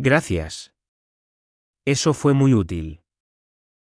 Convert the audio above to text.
Gracias. Eso fue muy útil.